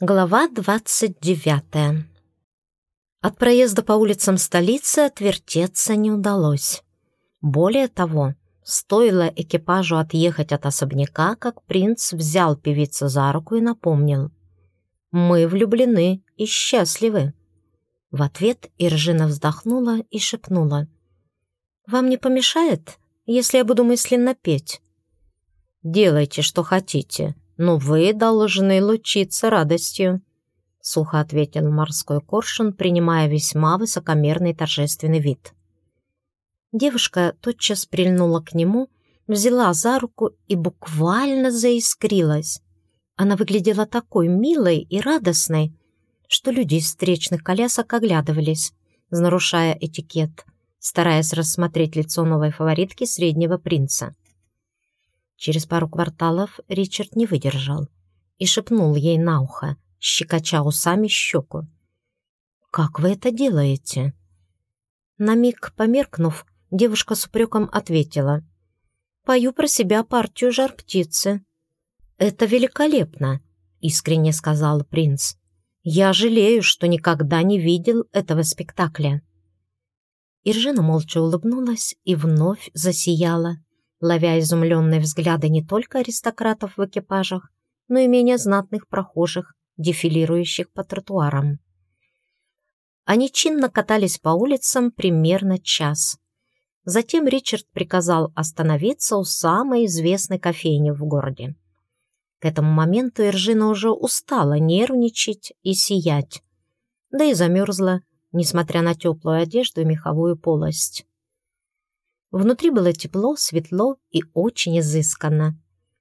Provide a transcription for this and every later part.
Глава 29. От проезда по улицам столицы отвертеться не удалось. Более того, стоило экипажу отъехать от особняка, как принц взял певицу за руку и напомнил. «Мы влюблены и счастливы». В ответ Иржина вздохнула и шепнула. «Вам не помешает, если я буду мысленно петь?» «Делайте, что хотите», но вы должны лучиться радостью», — сухо ответил морской коршун, принимая весьма высокомерный торжественный вид. Девушка тотчас прильнула к нему, взяла за руку и буквально заискрилась. Она выглядела такой милой и радостной, что люди из встречных колясок оглядывались, нарушая этикет, стараясь рассмотреть лицо новой фаворитки среднего принца. Через пару кварталов Ричард не выдержал и шепнул ей на ухо, щекоча усами щеку. «Как вы это делаете?» На миг померкнув, девушка с упреком ответила. «Пою про себя партию жар-птицы». «Это великолепно», — искренне сказал принц. «Я жалею, что никогда не видел этого спектакля». Иржина молча улыбнулась и вновь засияла ловя изумленные взгляды не только аристократов в экипажах, но и менее знатных прохожих, дефилирующих по тротуарам. Они чинно катались по улицам примерно час. Затем Ричард приказал остановиться у самой известной кофейни в городе. К этому моменту Иржина уже устала нервничать и сиять, да и замерзла, несмотря на теплую одежду и меховую полость. Внутри было тепло, светло и очень изысканно.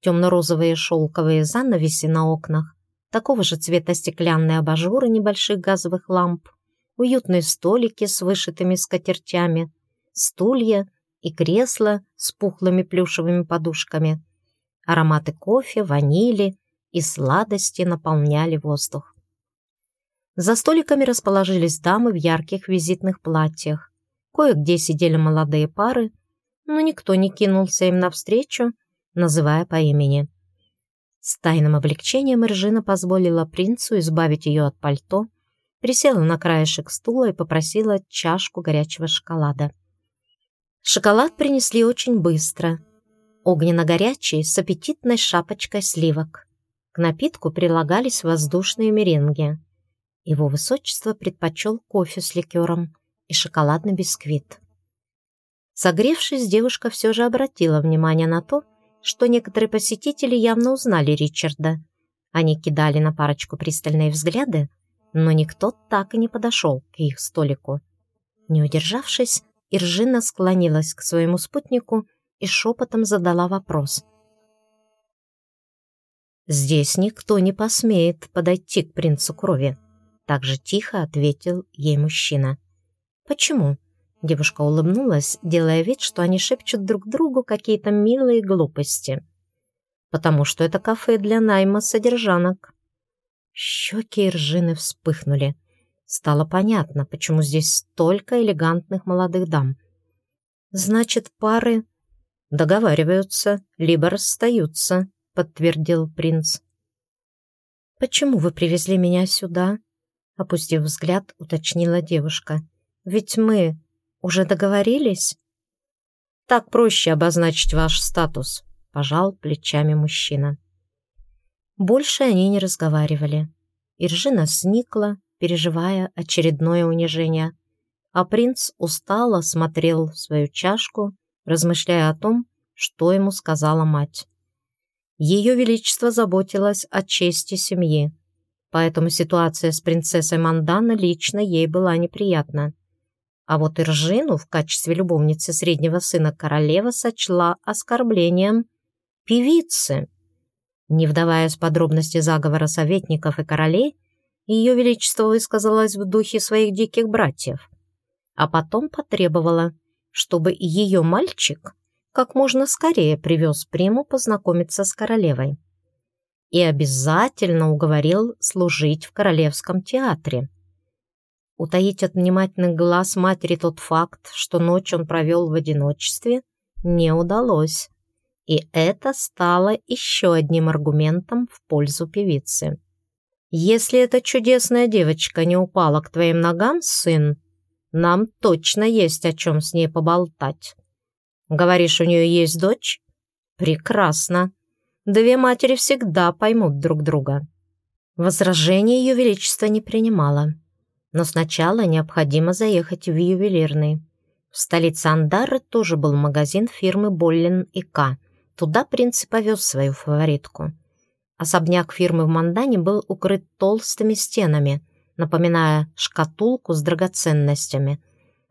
Темно-розовые шелковые занавеси на окнах, такого же цвета стеклянные абажуры небольших газовых ламп, уютные столики с вышитыми скатертями, стулья и кресла с пухлыми плюшевыми подушками. Ароматы кофе, ванили и сладости наполняли воздух. За столиками расположились дамы в ярких визитных платьях. Кое-где сидели молодые пары, но никто не кинулся им навстречу, называя по имени. С тайным облегчением Ржина позволила принцу избавить ее от пальто, присела на краешек стула и попросила чашку горячего шоколада. Шоколад принесли очень быстро, огненно-горячий, с аппетитной шапочкой сливок. К напитку прилагались воздушные меренги. Его высочество предпочел кофе с ликером, и шоколадный бисквит. Согревшись, девушка все же обратила внимание на то, что некоторые посетители явно узнали Ричарда. Они кидали на парочку пристальные взгляды, но никто так и не подошел к их столику. Не удержавшись, Иржина склонилась к своему спутнику и шепотом задала вопрос. «Здесь никто не посмеет подойти к принцу крови», — так же тихо ответил ей мужчина. «Почему?» Девушка улыбнулась, делая вид, что они шепчут друг другу какие-то милые глупости. «Потому что это кафе для найма содержанок». Щеки Иржины вспыхнули. Стало понятно, почему здесь столько элегантных молодых дам. «Значит, пары договариваются, либо расстаются», — подтвердил принц. «Почему вы привезли меня сюда?» Опустив взгляд, уточнила девушка. Ведь мы уже договорились?» «Так проще обозначить ваш статус», — пожал плечами мужчина. Больше они не разговаривали. Иржина сникла, переживая очередное унижение, а принц устало смотрел в свою чашку, размышляя о том, что ему сказала мать. Ее Величество заботилось о чести семьи, поэтому ситуация с принцессой Мандана лично ей была неприятна. А вот Иржину в качестве любовницы среднего сына королева сочла оскорблением певицы. Не вдаваясь в подробности заговора советников и королей, ее величество высказалось в духе своих диких братьев, а потом потребовала, чтобы ее мальчик как можно скорее привез приму познакомиться с королевой и обязательно уговорил служить в Королевском театре. Утаить от внимательных глаз матери тот факт, что ночь он провел в одиночестве, не удалось. И это стало еще одним аргументом в пользу певицы. Если эта чудесная девочка не упала к твоим ногам, сын, нам точно есть о чем с ней поболтать. Говоришь, у нее есть дочь? Прекрасно. Две матери всегда поймут друг друга. Возражение Ее Величество не принимало. Но сначала необходимо заехать в ювелирный. В столице Андары тоже был магазин фирмы Боллин и К. Туда принц повез свою фаворитку. Особняк фирмы в Мандане был укрыт толстыми стенами, напоминая шкатулку с драгоценностями.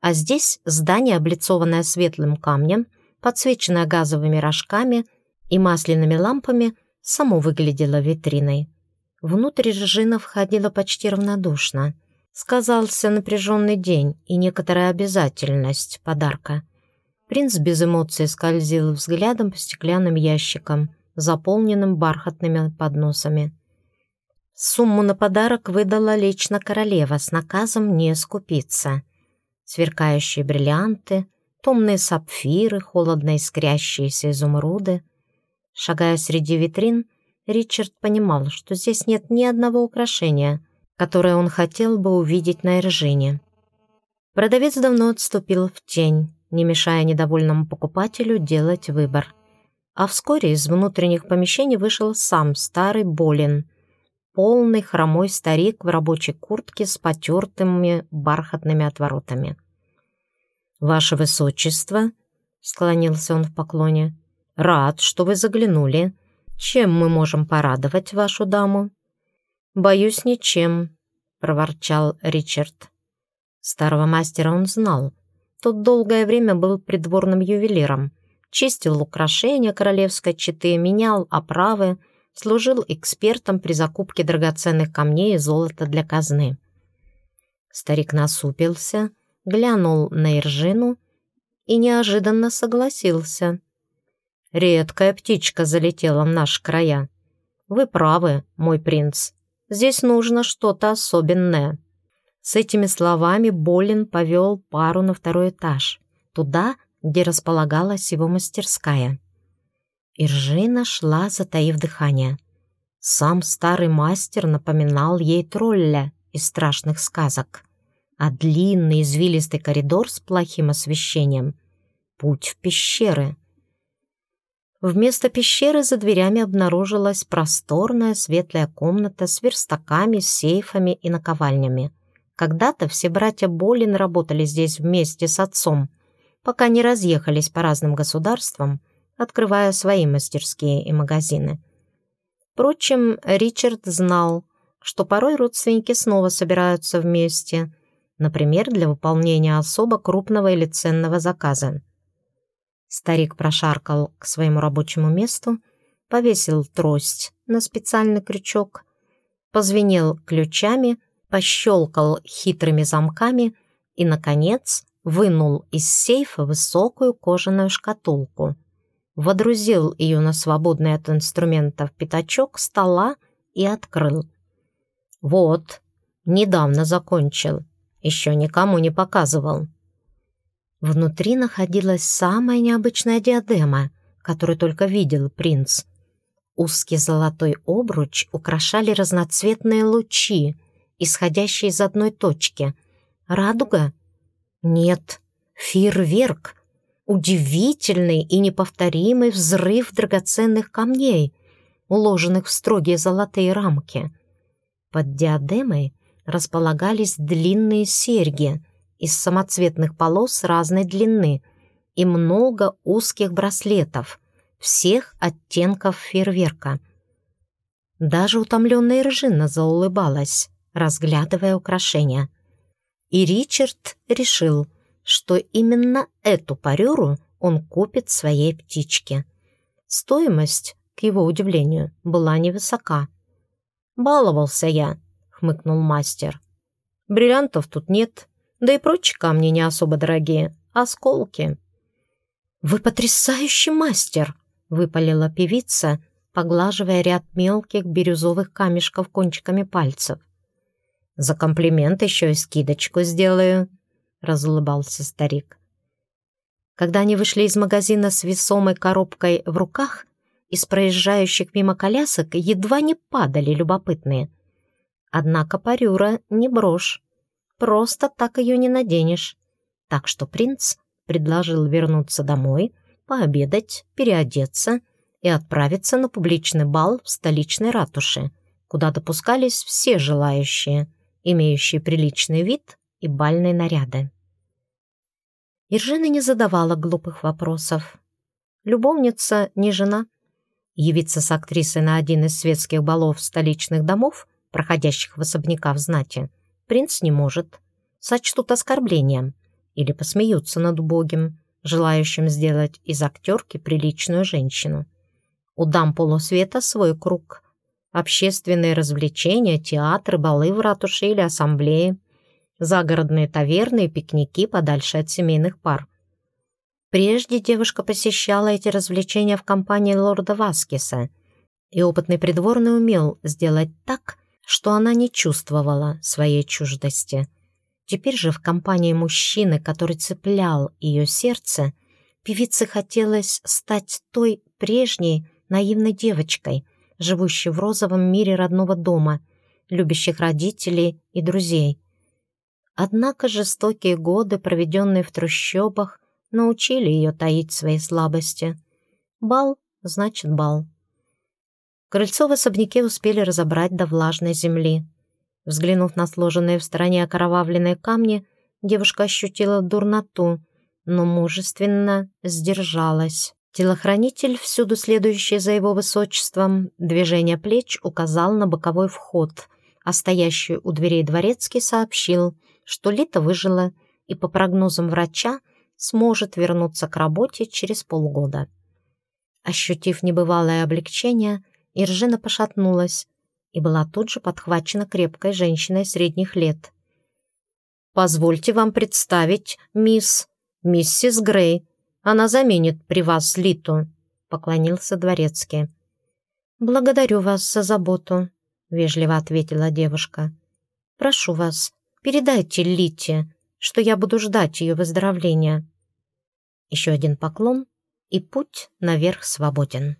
А здесь здание, облицованное светлым камнем, подсвеченное газовыми рожками и масляными лампами, само выглядело витриной. Внутрь Жижина входила почти равнодушно. Сказался напряженный день и некоторая обязательность подарка. Принц без эмоций скользил взглядом по стеклянным ящикам, заполненным бархатными подносами. Сумму на подарок выдала лично королева с наказом не скупиться. Сверкающие бриллианты, томные сапфиры, холодно искрящиеся изумруды. Шагая среди витрин, Ричард понимал, что здесь нет ни одного украшения, которое он хотел бы увидеть на Эржине. Продавец давно отступил в тень, не мешая недовольному покупателю делать выбор а вскоре из внутренних помещений вышел сам старый Болин, полный хромой старик в рабочей куртке с потертыми бархатными отворотами. «Ваше Высочество», — склонился он в поклоне, — «рад, что вы заглянули. Чем мы можем порадовать вашу даму?» «Боюсь, ничем», — проворчал Ричард. Старого мастера он знал. Тот долгое время был придворным ювелиром, чистил украшения королевской четы, менял оправы, служил экспертом при закупке драгоценных камней и золота для казны. Старик насупился, глянул на Иржину и неожиданно согласился. «Редкая птичка залетела в наши края. Вы правы, мой принц. Здесь нужно что-то особенное». С этими словами Болин повел пару на второй этаж, туда, где располагалась его мастерская. Иржина шла, затаив дыхание. Сам старый мастер напоминал ей тролля из страшных сказок, а длинный извилистый коридор с плохим освещением — путь в пещеры. Вместо пещеры за дверями обнаружилась просторная светлая комната с верстаками, сейфами и наковальнями. Когда-то все братья Болин работали здесь вместе с отцом — пока не разъехались по разным государствам, открывая свои мастерские и магазины. Впрочем, Ричард знал, что порой родственники снова собираются вместе, например, для выполнения особо крупного или ценного заказа. Старик прошаркал к своему рабочему месту, повесил трость на специальный крючок, позвенел ключами, пощелкал хитрыми замками и, наконец, вынул из сейфа высокую кожаную шкатулку, водрузил ее на свободный от инструментов пятачок стола и открыл. «Вот, недавно закончил, еще никому не показывал». Внутри находилась самая необычная диадема, которую только видел принц. Узкий золотой обруч украшали разноцветные лучи, исходящие из одной точки. Радуга нет, фейерверк. Удивительный и неповторимый взрыв драгоценных камней, уложенных в строгие золотые рамки. Под диадемой располагались длинные серьги из самоцветных полос разной длины и много узких браслетов всех оттенков фейерверка. Даже утомленная Ржина заулыбалась, разглядывая украшения и Ричард решил, что именно эту парюру он купит своей птичке. Стоимость, к его удивлению, была невысока. «Баловался я», — хмыкнул мастер. «Бриллиантов тут нет, да и прочие камни не особо дорогие, осколки». «Вы потрясающий мастер!» — выпалила певица, поглаживая ряд мелких бирюзовых камешков кончиками пальцев. За комплимент еще и скидочку сделаю», — разулыбался старик. Когда они вышли из магазина с весомой коробкой в руках, из проезжающих мимо колясок едва не падали любопытные. Однако парюра не брошь. Просто так ее не наденешь. Так что принц предложил вернуться домой, пообедать, переодеться и отправиться на публичный бал в столичной ратуше, куда допускались все желающие, имеющие приличный вид и бальные наряды. Иржина не задавала глупых вопросов. Любовница не жена. Явиться с актрисой на один из светских балов столичных домов, проходящих в особняках знати, принц не может. Сочтут оскорблением или посмеются над убогим, желающим сделать из актерки приличную женщину. У дам полусвета свой круг. Общественные развлечения, театры, балы в ратуше или ассамблеи, загородные таверны и пикники подальше от семейных пар. Прежде девушка посещала эти развлечения в компании лорда Васкиса, и опытный придворный умел сделать так, что она не чувствовала своей чуждости – Теперь же в компании мужчины, который цеплял ее сердце, певице хотелось стать той прежней наивной девочкой, живущей в розовом мире родного дома, любящих родителей и друзей. Однако жестокие годы, проведенные в трущобах, научили ее таить свои слабости. Бал значит бал. Крыльцо в особняке успели разобрать до влажной земли. Взглянув на сложенные в стороне окровавленные камни, девушка ощутила дурноту, но мужественно сдержалась. Телохранитель, всюду следующий за его высочеством, движение плеч указал на боковой вход, а стоящий у дверей дворецкий сообщил, что Лита выжила и, по прогнозам врача, сможет вернуться к работе через полгода. Ощутив небывалое облегчение, Иржина пошатнулась, и была тут же подхвачена крепкой женщиной средних лет. «Позвольте вам представить мисс... миссис Грей. Она заменит при вас Литу», — поклонился дворецкий. «Благодарю вас за заботу», — вежливо ответила девушка. «Прошу вас, передайте Лите, что я буду ждать ее выздоровления». Еще один поклон, и путь наверх свободен.